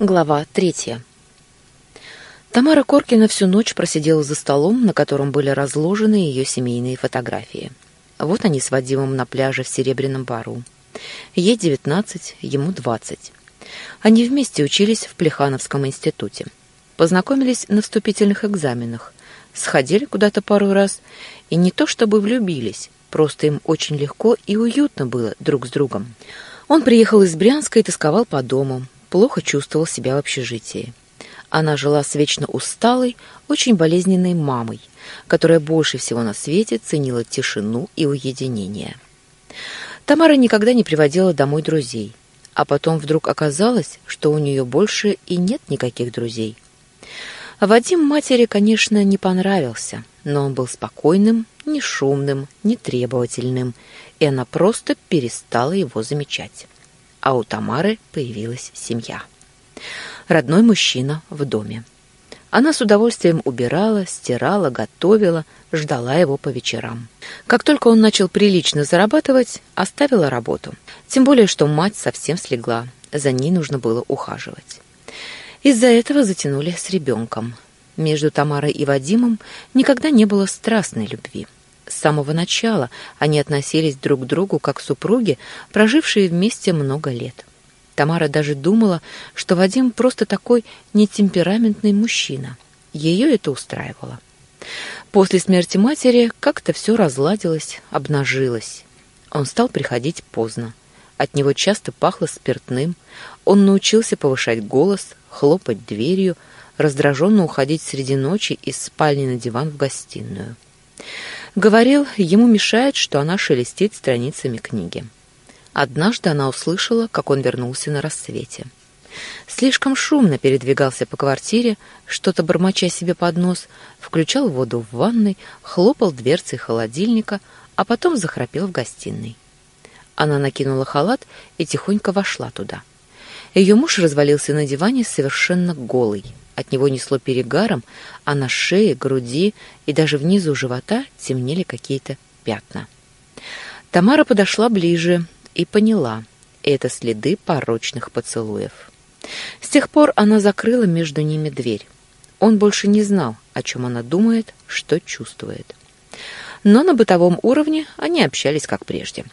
Глава третья. Тамара Коркина всю ночь просидела за столом, на котором были разложены ее семейные фотографии. Вот они с Вадимом на пляже в Серебряном Бару. Ей девятнадцать, ему двадцать. Они вместе учились в Плехановском институте. Познакомились на вступительных экзаменах, сходили куда-то пару раз, и не то чтобы влюбились, просто им очень легко и уютно было друг с другом. Он приехал из Брянска и тосковал по дому, плохо чувствовал себя в общежитии. Она жила с вечно усталой, очень болезненной мамой, которая больше всего на свете ценила тишину и уединение. Тамара никогда не приводила домой друзей, а потом вдруг оказалось, что у нее больше и нет никаких друзей. Вадим матери, конечно, не понравился, но он был спокойным, не шумным, не требовательным, и она просто перестала его замечать а у Тамары появилась семья. Родной мужчина в доме. Она с удовольствием убирала, стирала, готовила, ждала его по вечерам. Как только он начал прилично зарабатывать, оставила работу. Тем более, что мать совсем слегла, за ней нужно было ухаживать. Из-за этого затянули с ребенком. Между Тамарой и Вадимом никогда не было страстной любви. С самого начала они относились друг к другу как супруги, прожившие вместе много лет. Тамара даже думала, что Вадим просто такой нетемпераментный мужчина. Ее это устраивало. После смерти матери как-то все разладилось, обнажилось. Он стал приходить поздно. От него часто пахло спиртным. Он научился повышать голос, хлопать дверью, раздраженно уходить среди ночи из спальни на диван в гостиную. Говорил, ему мешает, что она шелестит страницами книги. Однажды она услышала, как он вернулся на рассвете. Слишком шумно передвигался по квартире, что-то бормоча себе под нос, включал воду в ванной, хлопал дверцей холодильника, а потом захрапел в гостиной. Она накинула халат и тихонько вошла туда. Ее муж развалился на диване совершенно голый. От него несло перегаром, а на шее, груди и даже внизу живота темнели какие-то пятна. Тамара подошла ближе и поняла — это следы порочных поцелуев. С тех пор она закрыла между ними дверь. Он больше не знал, о чем она думает, что чувствует. Но на бытовом уровне они общались как прежде.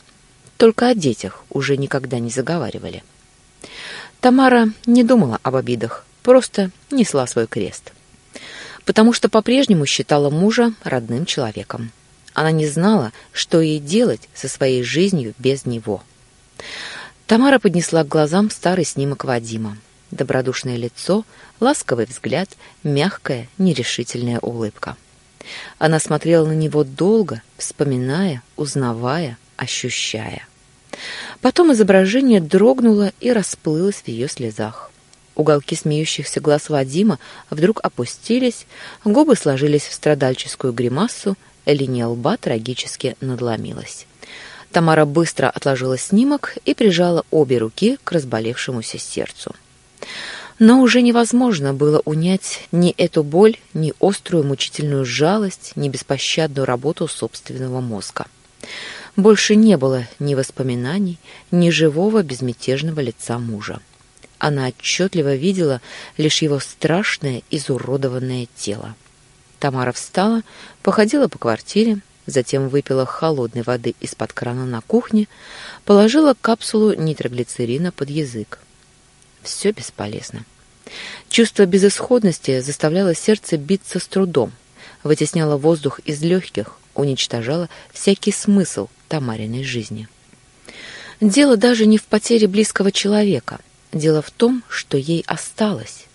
Только о детях уже никогда не заговаривали. Тамара не думала об обидах, просто несла свой крест. Потому что по-прежнему считала мужа родным человеком. Она не знала, что ей делать со своей жизнью без него. Тамара поднесла к глазам старый снимок Вадима. Добродушное лицо, ласковый взгляд, мягкая, нерешительная улыбка. Она смотрела на него долго, вспоминая, узнавая, ощущая. Потом изображение дрогнуло и расплылось в ее слезах. Уголки смеющихся глаз Вадима вдруг опустились, губы сложились в страдальческую гримасу, линия лба трагически надломилась. Тамара быстро отложила снимок и прижала обе руки к разболевшемуся сердцу. Но уже невозможно было унять ни эту боль, ни острую мучительную жалость, ни беспощадную работу собственного мозга. Больше не было ни воспоминаний, ни живого безмятежного лица мужа. Она отчетливо видела лишь его страшное, изуродованное тело. Тамара встала, походила по квартире, затем выпила холодной воды из-под крана на кухне, положила капсулу нитроглицерина под язык. Все бесполезно. Чувство безысходности заставляло сердце биться с трудом, вытесняло воздух из легких, уничтожало всякий смысл Тамариной жизни. Дело даже не в потере близкого человека — Дело в том, что ей осталось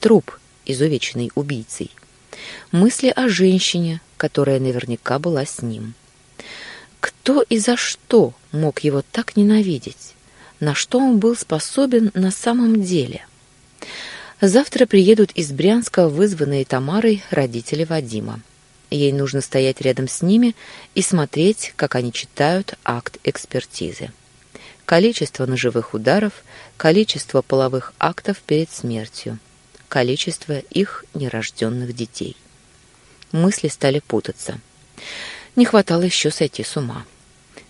труп, изувеченный убийцей. Мысли о женщине, которая наверняка была с ним. Кто и за что мог его так ненавидеть? На что он был способен на самом деле? Завтра приедут из Брянска вызванные Тамарой родители Вадима. Ей нужно стоять рядом с ними и смотреть, как они читают акт экспертизы количество ножевых ударов, количество половых актов перед смертью, количество их нерожденных детей. Мысли стали путаться. Не хватало еще сойти с ума.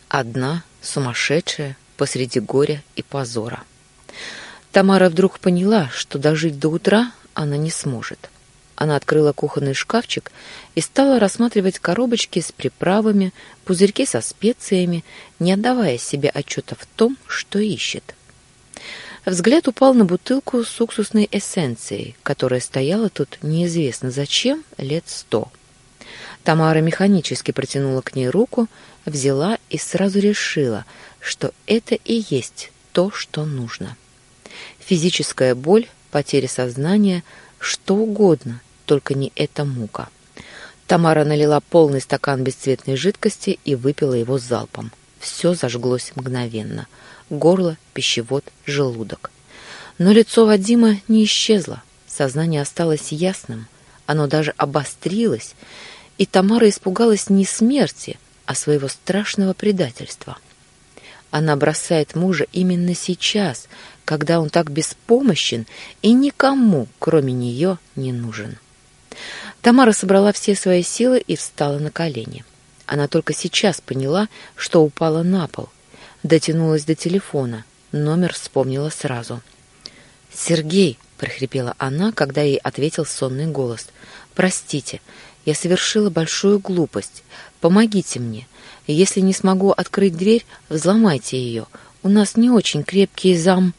Одна, сумасшедшая, посреди горя и позора. Тамара вдруг поняла, что дожить до утра она не сможет. Она открыла кухонный шкафчик и стала рассматривать коробочки с приправами, пузырьки со специями, не отдавая себе отчета в том, что ищет. Взгляд упал на бутылку с уксусной эссенцией, которая стояла тут неизвестно зачем лет сто. Тамара механически протянула к ней руку, взяла и сразу решила, что это и есть то, что нужно. Физическая боль, потеря сознания, что угодно, только не эта мука. Тамара налила полный стакан бесцветной жидкости и выпила его залпом. Все зажглось мгновенно — горло, пищевод, желудок. Но лицо Вадима не исчезло, сознание осталось ясным, оно даже обострилось, и Тамара испугалась не смерти, а своего страшного предательства. Она бросает мужа именно сейчас, когда он так беспомощен и никому, кроме нее, не нужен. Тамара собрала все свои силы и встала на колени. Она только сейчас поняла, что упала на пол — дотянулась до телефона. Номер вспомнила сразу. «Сергей!» — прохрипела она, когда ей ответил сонный голос. «Простите, я совершила большую глупость. Помогите мне. Если не смогу открыть дверь, взломайте ее. У нас не очень крепкий зам...»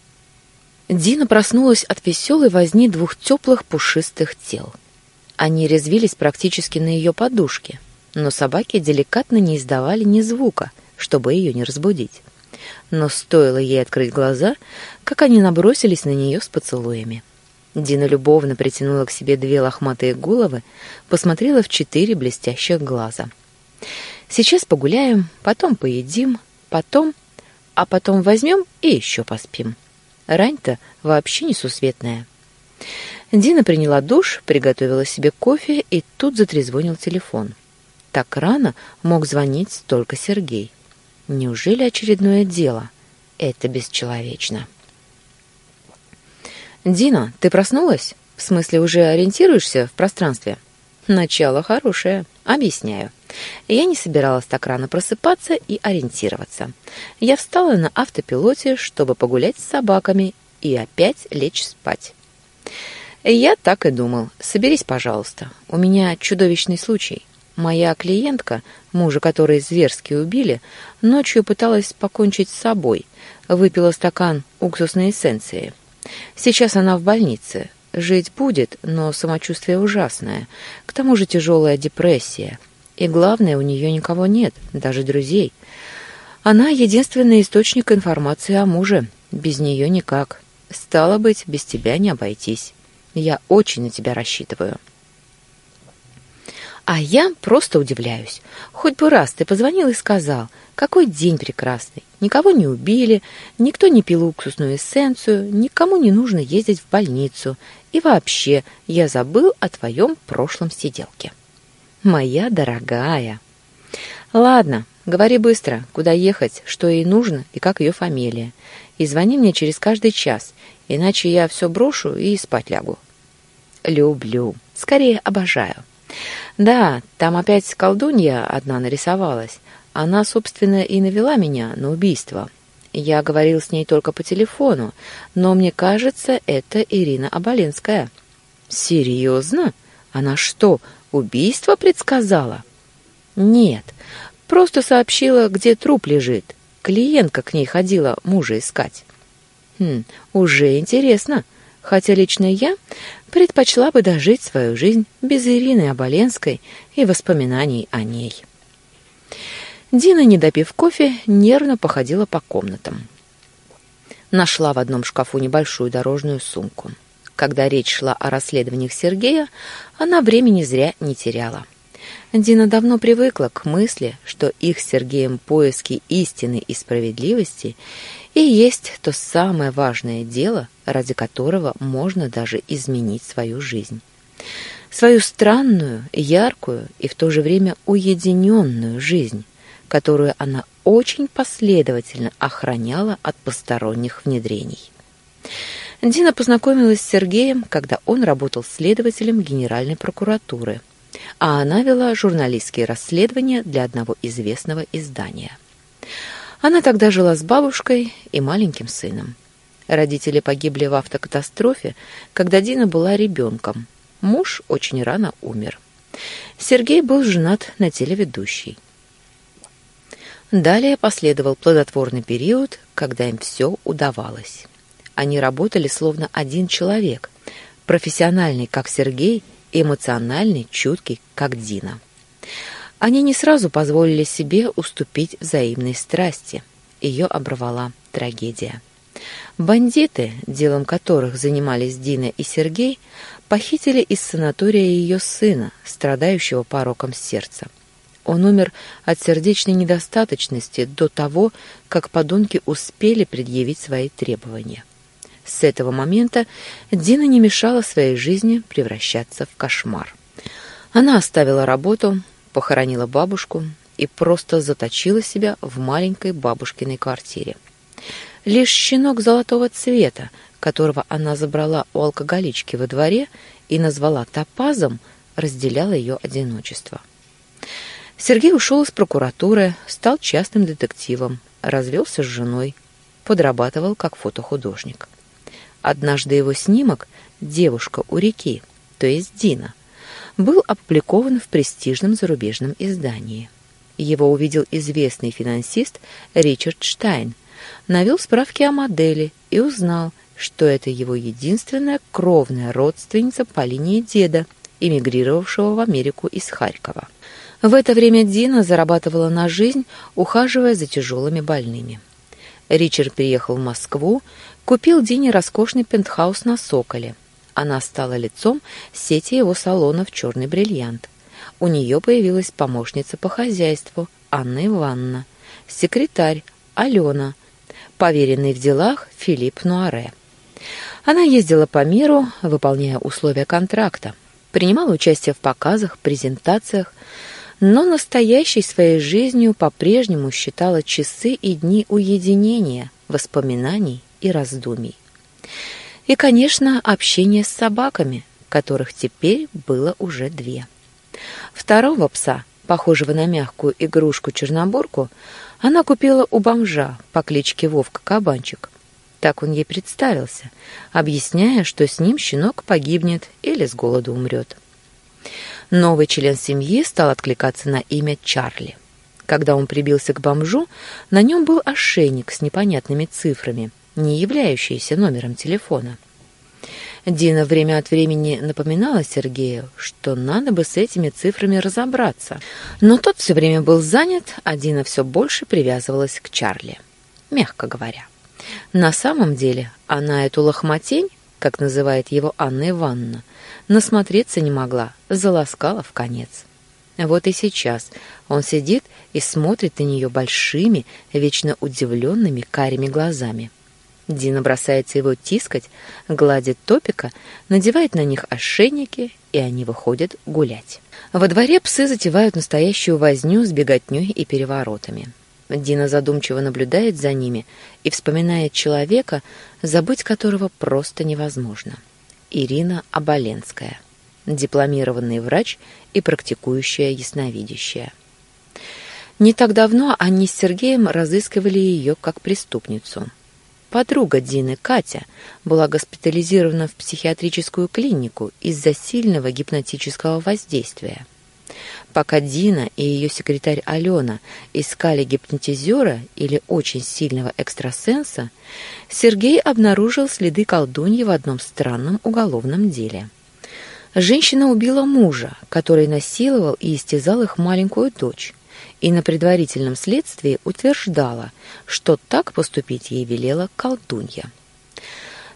Дина проснулась от веселой возни двух теплых пушистых тел. Они резвились практически на ее подушке, но собаки деликатно не издавали ни звука, чтобы ее не разбудить но стоило ей открыть глаза, как они набросились на нее с поцелуями. Дина любовно притянула к себе две лохматые головы, посмотрела в четыре блестящих глаза. «Сейчас погуляем, потом поедим, потом... А потом возьмем и еще поспим. Рань-то вообще несусветная». Дина приняла душ, приготовила себе кофе, и тут затрезвонил телефон. Так рано мог звонить только Сергей. Неужели очередное дело? Это бесчеловечно. «Дина, ты проснулась? В смысле, уже ориентируешься в пространстве?» «Начало хорошее. Объясняю. Я не собиралась так рано просыпаться и ориентироваться. Я встала на автопилоте, чтобы погулять с собаками и опять лечь спать. Я так и думал. Соберись, пожалуйста. У меня чудовищный случай. Моя клиентка, мужа которой зверски убили, ночью пыталась покончить с собой, выпила стакан уксусной эссенции. Сейчас она в больнице. Жить будет, но самочувствие ужасное. К тому же тяжелая депрессия. И главное, у нее никого нет, даже друзей. Она единственный источник информации о муже. Без нее никак. Стало быть, без тебя не обойтись. Я очень на тебя рассчитываю. А я просто удивляюсь. Хоть бы раз ты позвонил и сказал, какой день прекрасный. Никого не убили, никто не пил уксусную эссенцию, никому не нужно ездить в больницу. И вообще, я забыл о твоем прошлом сиделке. Моя дорогая. Ладно, говори быстро, куда ехать, что ей нужно и как ее фамилия. И звони мне через каждый час, иначе я все брошу и спать лягу. Люблю, скорее обожаю. Да, там опять колдунья одна нарисовалась. Она, собственно, и навела меня на убийство. Я говорил с ней только по телефону, но мне кажется, это Ирина Оболенская. Серьезно? Она что, убийство предсказала? Нет, просто сообщила, где труп лежит. Клиентка к ней ходила мужа искать. Хм, уже интересно. Хотя лично я предпочла бы дожить свою жизнь без Ирины Оболенской и воспоминаний о ней. Дина, не допив кофе, нервно походила по комнатам. Нашла в одном шкафу небольшую дорожную сумку. Когда речь шла о расследованиях Сергея, она времени зря не теряла. Дина давно привыкла к мысли, что их с Сергеем поиски истины и справедливости и есть то самое важное дело, ради которого можно даже изменить свою жизнь. Свою странную, яркую и в то же время уединенную жизнь, которую она очень последовательно охраняла от посторонних внедрений. Дина познакомилась с Сергеем, когда он работал следователем Генеральной прокуратуры, а она вела журналистские расследования для одного известного издания. Она тогда жила с бабушкой и маленьким сыном. Родители погибли в автокатастрофе, когда Дина была ребенком. Муж очень рано умер. Сергей был женат на телеведущей. Далее последовал плодотворный период, когда им все удавалось. Они работали словно один человек, профессиональный, как Сергей, эмоциональный, чуткий, как Дина. Они не сразу позволили себе уступить взаимной страсти. Ее оборвала трагедия. Бандиты, делом которых занимались Дина и Сергей, похитили из санатория ее сына, страдающего пороком сердца. Он умер от сердечной недостаточности до того, как подонки успели предъявить свои требования. С этого момента Дина не мешала своей жизни превращаться в кошмар. Она оставила работу, похоронила бабушку и просто заточила себя в маленькой бабушкиной квартире. Лишь щенок золотого цвета, которого она забрала у алкоголички во дворе и назвала топазом, разделял ее одиночество. Сергей ушел из прокуратуры, стал частным детективом, развелся с женой, подрабатывал как фотохудожник. Однажды его снимок «Девушка у реки», то есть Дина, был опубликован в престижном зарубежном издании. Его увидел известный финансист Ричард Штайн, навел справки о модели и узнал, что это его единственная кровная родственница по линии деда, эмигрировавшего в Америку из Харькова. В это время Дина зарабатывала на жизнь, ухаживая за тяжелыми больными. Ричард приехал в Москву, купил Дине роскошный пентхаус на Соколе. Она стала лицом сети его салонов «Черный бриллиант». У нее появилась помощница по хозяйству Анна Ивановна, секретарь Алена, поверенный в делах Филипп Нуаре. Она ездила по миру, выполняя условия контракта, принимала участие в показах, презентациях, но настоящей своей жизнью по-прежнему считала часы и дни уединения, воспоминаний и раздумий. И, конечно, общение с собаками, которых теперь было уже две. Второго пса, похожего на мягкую игрушку-чернобурку, она купила у бомжа по кличке Вовка Кабанчик. Так он ей представился, объясняя, что с ним щенок погибнет или с голоду умрет. Новый член семьи стал откликаться на имя Чарли. Когда он прибился к бомжу, на нем был ошейник с непонятными цифрами, не являющийся номером телефона. Дина время от времени напоминала Сергею, что надо бы с этими цифрами разобраться. Но тот все время был занят, а Дина все больше привязывалась к Чарли. Мягко говоря. На самом деле она эту лохмотень, как называет его Анна Ивановна, насмотреться не могла, заласкала в конец. Вот и сейчас он сидит и смотрит на нее большими, вечно удивленными карими глазами. Дина бросается его тискать, гладит топика, надевает на них ошейники, и они выходят гулять. Во дворе псы затевают настоящую возню с беготней и переворотами. Дина задумчиво наблюдает за ними и вспоминает человека, забыть которого просто невозможно. Ирина Оболенская, дипломированный врач и практикующая ясновидящая. Не так давно они с Сергеем разыскивали ее как преступницу. Подруга Дины, Катя, была госпитализирована в психиатрическую клинику из-за сильного гипнотического воздействия. Пока Дина и ее секретарь Алена искали гипнотизера или очень сильного экстрасенса, Сергей обнаружил следы колдуньи в одном странном уголовном деле. Женщина убила мужа, который насиловал и истязал их маленькую дочь, и на предварительном следствии утверждала, что так поступить ей велела колдунья.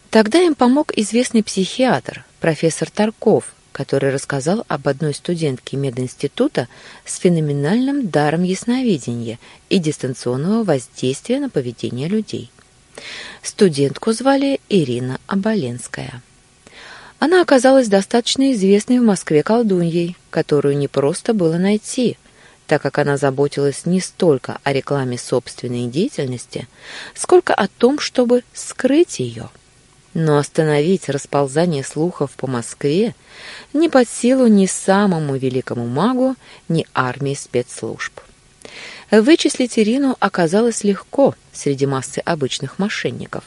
Тогда им помог известный психиатр, профессор Тарков, который рассказал об одной студентке мединститута с феноменальным даром ясновидения и дистанционного воздействия на поведение людей. Студентку звали Ирина Оболенская. Она оказалась достаточно известной в Москве колдуньей, которую не просто было найти, так как она заботилась не столько о рекламе собственной деятельности, сколько о том, чтобы скрыть ее. Но остановить расползание слухов по Москве не под силу ни самому великому магу, ни армии спецслужб. Вычислить Ирину оказалось легко среди массы обычных мошенников.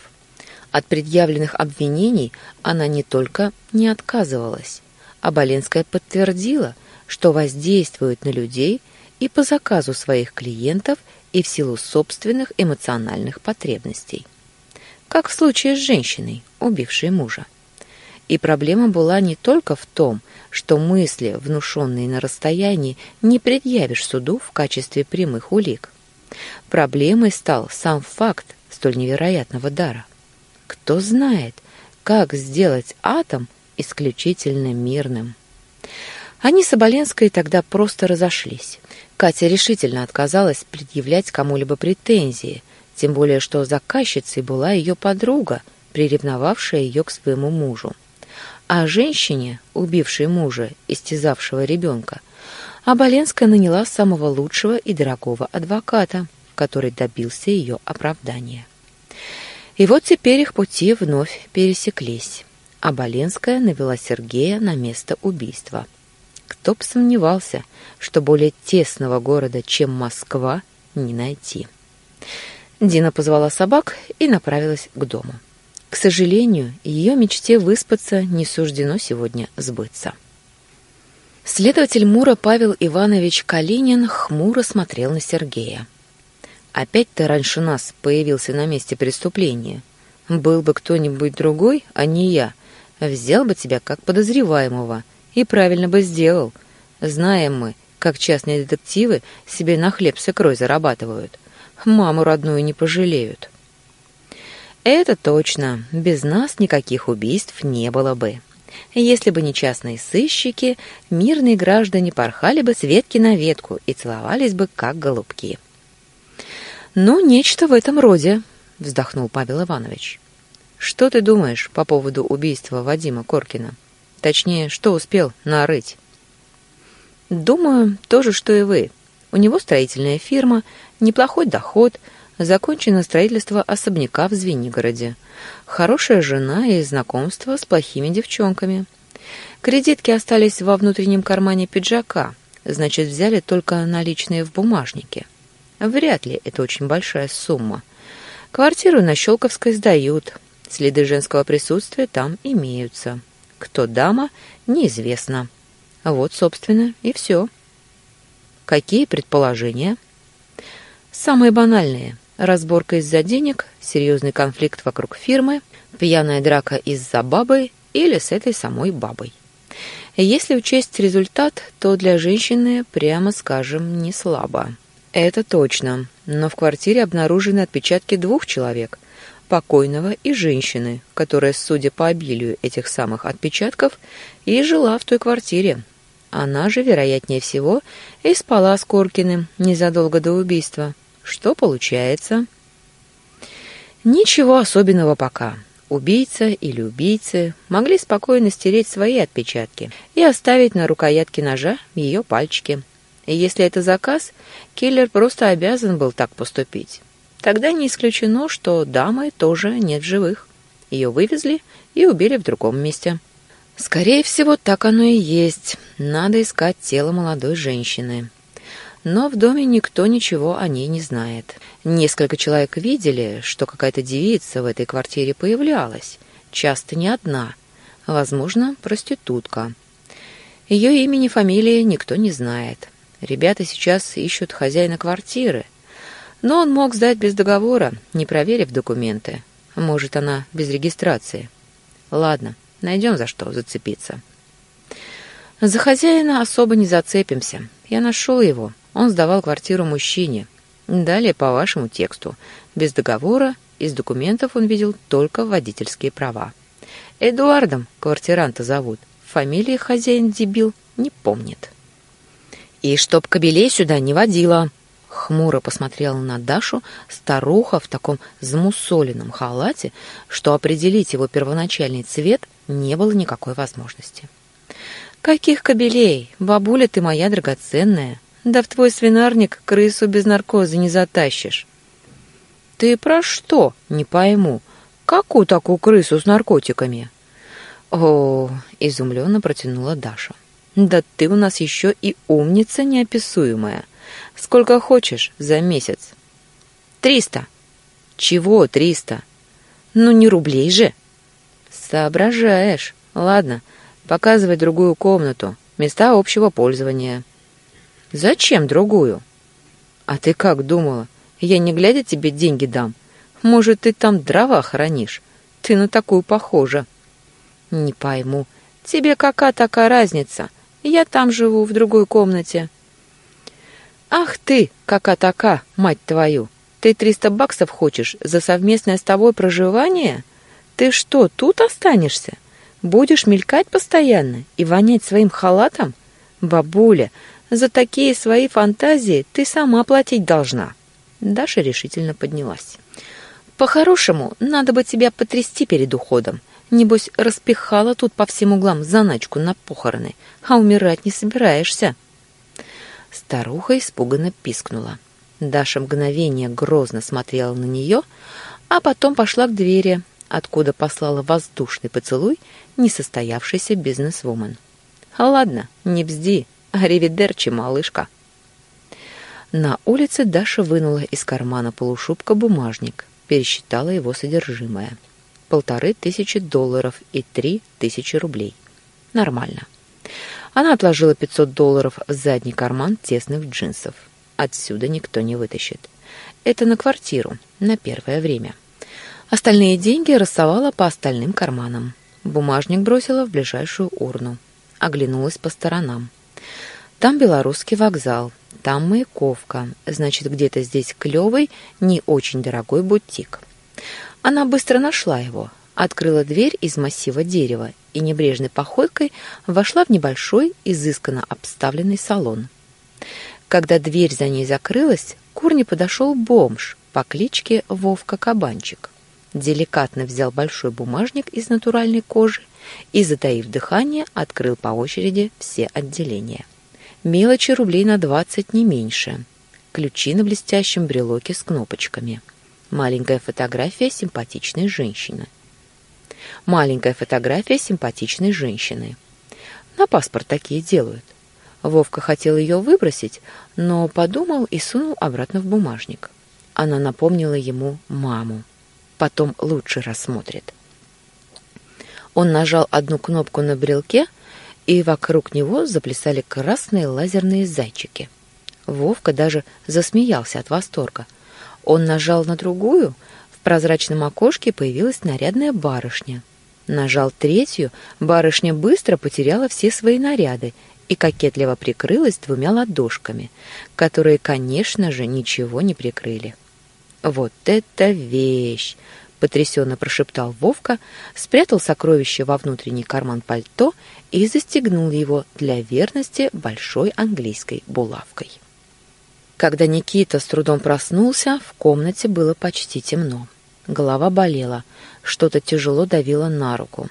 От предъявленных обвинений она не только не отказывалась, а Боленская подтвердила, что воздействует на людей и по заказу своих клиентов, и в силу собственных эмоциональных потребностей. Как в случае с женщиной, убившей мужа. И проблема была не только в том, что мысли, внушенные на расстоянии, не предъявишь суду в качестве прямых улик. Проблемой стал сам факт столь невероятного дара. Кто знает, как сделать атом исключительно мирным. Они с Оболенской тогда просто разошлись. Катя решительно отказалась предъявлять кому-либо претензии, тем более что заказчицей была ее подруга, приревновавшая ее к своему мужу. А женщине, убившей мужа, истязавшего ребенка, Оболенская наняла самого лучшего и дорогого адвоката, который добился ее оправдания. И вот теперь их пути вновь пересеклись. Оболенская навела Сергея на место убийства – кто б сомневался, что более тесного города, чем Москва, не найти. Дина позвала собак и направилась к дому. К сожалению, ее мечте выспаться не суждено сегодня сбыться. Следователь Мура Павел Иванович Калинин хмуро смотрел на Сергея. «Опять ты раньше нас появился на месте преступления. Был бы кто-нибудь другой, а не я, взял бы тебя как подозреваемого и правильно бы сделал. Знаем мы, как частные детективы себе на хлеб с икрой зарабатывают. Маму родную не пожалеют. Это точно. Без нас никаких убийств не было бы. Если бы не частные сыщики, мирные граждане порхали бы с ветки на ветку и целовались бы, как голубки. «Ну, нечто в этом роде», — вздохнул Павел Иванович. «Что ты думаешь по поводу убийства Вадима Коркина?» Точнее, что успел нарыть. Думаю, то же, что и вы. У него строительная фирма, неплохой доход, закончено строительство особняка в Звенигороде. Хорошая жена и знакомство с плохими девчонками. Кредитки остались во внутреннем кармане пиджака, значит, взяли только наличные в бумажнике. Вряд ли это очень большая сумма. Квартиру на Щелковской сдают, следы женского присутствия там имеются. Кто дама, неизвестно. Вот, собственно, и все. Какие предположения? Самые банальные. Разборка из-за денег, серьезный конфликт вокруг фирмы, пьяная драка из-за бабы или с этой самой бабой. Если учесть результат, то для женщины, прямо скажем, не слабо. Это точно, но в квартире обнаружены отпечатки двух человек – покойного и женщины, которая, судя по обилию этих самых отпечатков, и жила в той квартире. Она же, вероятнее всего, и спала с Коркиным незадолго до убийства. Что получается? Ничего особенного пока. Убийца или убийцы могли спокойно стереть свои отпечатки и оставить на рукоятке ножа ее пальчики. И если это заказ, киллер просто обязан был так поступить. Тогда не исключено, что дамы тоже нет живых. Ее вывезли и убили в другом месте. Скорее всего, так оно и есть. Надо искать тело молодой женщины. Но в доме никто ничего о ней не знает. Несколько человек видели, что какая-то девица в этой квартире появлялась. Часто не одна. Возможно, проститутка. Ее имени, фамилии никто не знает. Ребята сейчас ищут хозяина квартиры — но он мог сдать без договора, не проверив документы. Может, она без регистрации. Ладно, найдем за что зацепиться. За хозяина особо не зацепимся. Я нашел его. Он сдавал квартиру мужчине. Далее по вашему тексту. Без договора, из документов он видел только водительские права. Эдуардом квартиранта зовут. Фамилии хозяин дебил не помнит. И чтоб кобелей сюда не водила, Хмуро посмотрела на Дашу старуха в таком замусоленном халате, что определить его первоначальный цвет не было никакой возможности. «Каких кобелей? Бабуля ты моя драгоценная. Да в твой свинарник крысу без наркоза не затащишь». «Ты про что? Не пойму. Какую такую крысу с наркотиками?» «О!» — изумленно протянула Даша. «Да ты у нас еще и умница неописуемая. Сколько хочешь за месяц. Триста. Чего триста? Ну, не рублей же. Соображаешь. Ладно, показывай другую комнату. Места общего пользования. Зачем другую? А ты как думала? Я не глядя тебе деньги дам. Может, ты там дрова хранишь? Ты на такую похожа. Не пойму. Тебе какая такая разница? Я там живу, в другой комнате. Ах ты, кака-така, мать твою! Ты триста баксов хочешь за совместное с тобой проживание? Ты что, тут останешься? Будешь мелькать постоянно и вонять своим халатом? Бабуля, за такие свои фантазии ты сама платить должна. Даша решительно поднялась. По-хорошему, надо бы тебя потрясти перед уходом. Небось, распихала тут по всем углам заначку на похороны, а умирать не собираешься. Старуха испуганно пискнула. Даша мгновение грозно смотрела на нее, а потом пошла к двери, откуда послала воздушный поцелуй несостоявшийся бизнесвумен. «Ладно, не бзди, аривидерчи, малышка». На улице Даша вынула из кармана полушубка бумажник, пересчитала его содержимое. Полторы тысячи долларов и три тысячи рублей. Нормально. Она отложила 500 долларов в задний карман тесных джинсов. Отсюда никто не вытащит. Это на квартиру, на первое время. Остальные деньги рассовала по остальным карманам. Бумажник бросила в ближайшую урну. Оглянулась по сторонам. Там белорусский вокзал, там Маяковка, значит, где-то здесь клевый, не очень дорогой бутик. Она быстро нашла его, открыла дверь из массива дерева и небрежной походкой вошла в небольшой, изысканно обставленный салон. Когда дверь за ней закрылась, к урне подошел бомж по кличке Вовка Кабанчик. Деликатно взял большой бумажник из натуральной кожи и, затаив дыхание, открыл по очереди все отделения. Мелочи рублей на двадцать не меньше. Ключи на блестящем брелоке с кнопочками. Маленькая фотография симпатичной женщины. Маленькая фотография симпатичной женщины. На паспорт такие делают. Вовка хотел ее выбросить, но подумал и сунул обратно в бумажник. Она напомнила ему маму. Потом лучше рассмотрит. Он нажал одну кнопку на брелке — и вокруг него заплясали красные лазерные зайчики. Вовка даже засмеялся от восторга. Он нажал на другую, в прозрачном окошке появилась нарядная барышня. Нажал третью, барышня быстро потеряла все свои наряды и кокетливо прикрылась двумя ладошками, которые, конечно же, ничего не прикрыли. Вот это вещь! потрясенно прошептал Вовка, спрятал сокровище во внутренний карман пальто и застегнул его для верности большой английской булавкой. Когда Никита с трудом проснулся, в комнате было почти темно. Голова болела, что-то тяжело давило на руку.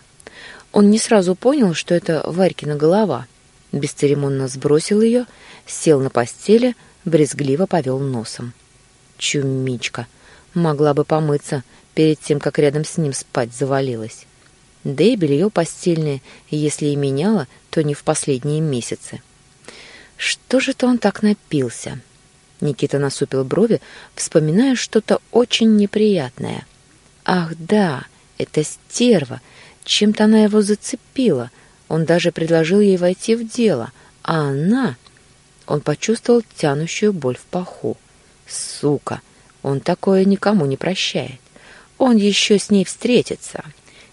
Он не сразу понял, что это Варькина голова. Бесцеремонно сбросил ее, сел на постели, брезгливо повел носом. Чумичка! Могла бы помыться, перед тем, как рядом с ним спать завалилась. Да и белье постельное, если и меняла, то не в последние месяцы. Что же-то он так напился? Никита насупил брови, вспоминая что-то очень неприятное. Ах, да, это стерва. Чем-то она его зацепила. Он даже предложил ей войти в дело, а она... Он почувствовал тянущую боль в паху. Сука! Он такое никому не прощает. Он еще с ней встретится.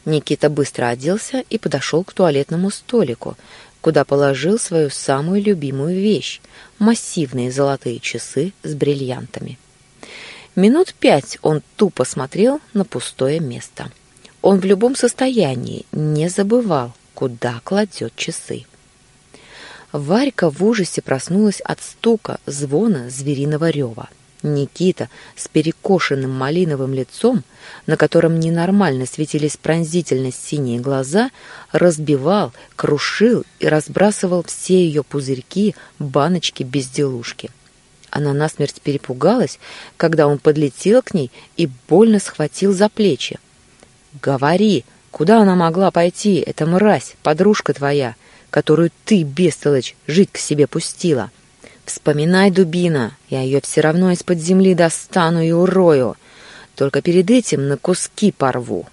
Никита быстро оделся и подошел к туалетному столику, куда положил свою самую любимую вещь — массивные золотые часы с бриллиантами. Минут пять он тупо смотрел на пустое место. Он в любом состоянии не забывал, куда кладет часы. Варька в ужасе проснулась от стука, звона звериного рева. Никита с перекошенным малиновым лицом, на котором ненормально светились пронзительно синие глаза, разбивал, крушил и разбрасывал все ее пузырьки, баночки, безделушки. Она насмерть перепугалась, когда он подлетел к ней и больно схватил за плечи. «Говори, куда она могла пойти, эта мразь, подружка твоя, которую ты, бестолочь, жить к себе пустила?» «Вспоминай, дубина, я ее все равно из-под земли достану и урою. Только перед этим на куски порву.